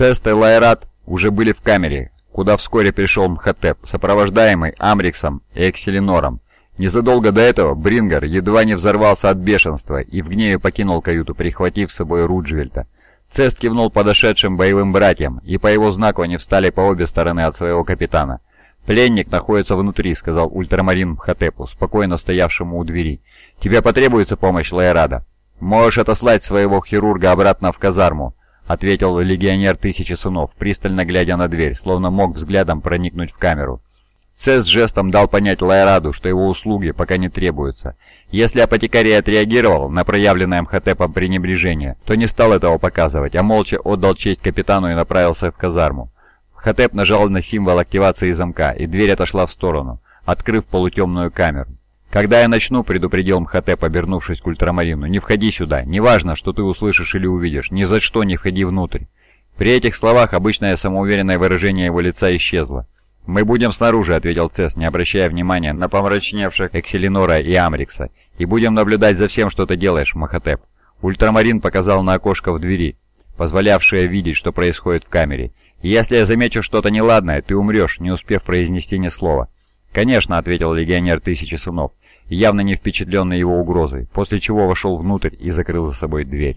Цест и Лайрат уже были в камере, куда вскоре пришел Мхотеп, сопровождаемый Амриксом и Экселинором. Незадолго до этого Брингер едва не взорвался от бешенства и в гневе покинул каюту, прихватив с собой Руджвельта. Цест кивнул подошедшим боевым братьям, и по его знаку они встали по обе стороны от своего капитана. «Пленник находится внутри», — сказал ультрамарин Мхотепу, спокойно стоявшему у двери. «Тебе потребуется помощь Лайрада?» «Можешь отослать своего хирурга обратно в казарму», — ответил легионер Тысячи Сынов, пристально глядя на дверь, словно мог взглядом проникнуть в камеру. Цес жестом дал понять Лайраду, что его услуги пока не требуются. Если апотекарий отреагировал на проявленное Мхотепом пренебрежение, то не стал этого показывать, а молча отдал честь капитану и направился в казарму. Мхотеп нажал на символ активации замка, и дверь отошла в сторону, открыв полутемную камеру. «Когда я начну», — предупредил Мхотеп, обернувшись к ультрамарину, — «не входи сюда. Неважно, что ты услышишь или увидишь. Ни за что не входи внутрь». При этих словах обычное самоуверенное выражение его лица исчезло. «Мы будем снаружи», — ответил Цесс, не обращая внимания на помрачневших Экселинора и Амрикса. «И будем наблюдать за всем, что ты делаешь, Махотеп». Ультрамарин показал на окошко в двери, позволявшее видеть, что происходит в камере. «Если я замечу что-то неладное, ты умрешь, не успев произнести ни слова». «Конечно», — ответил легионер Тысячи Сынов, явно не впечатленный его угрозой, после чего вошел внутрь и закрыл за собой дверь.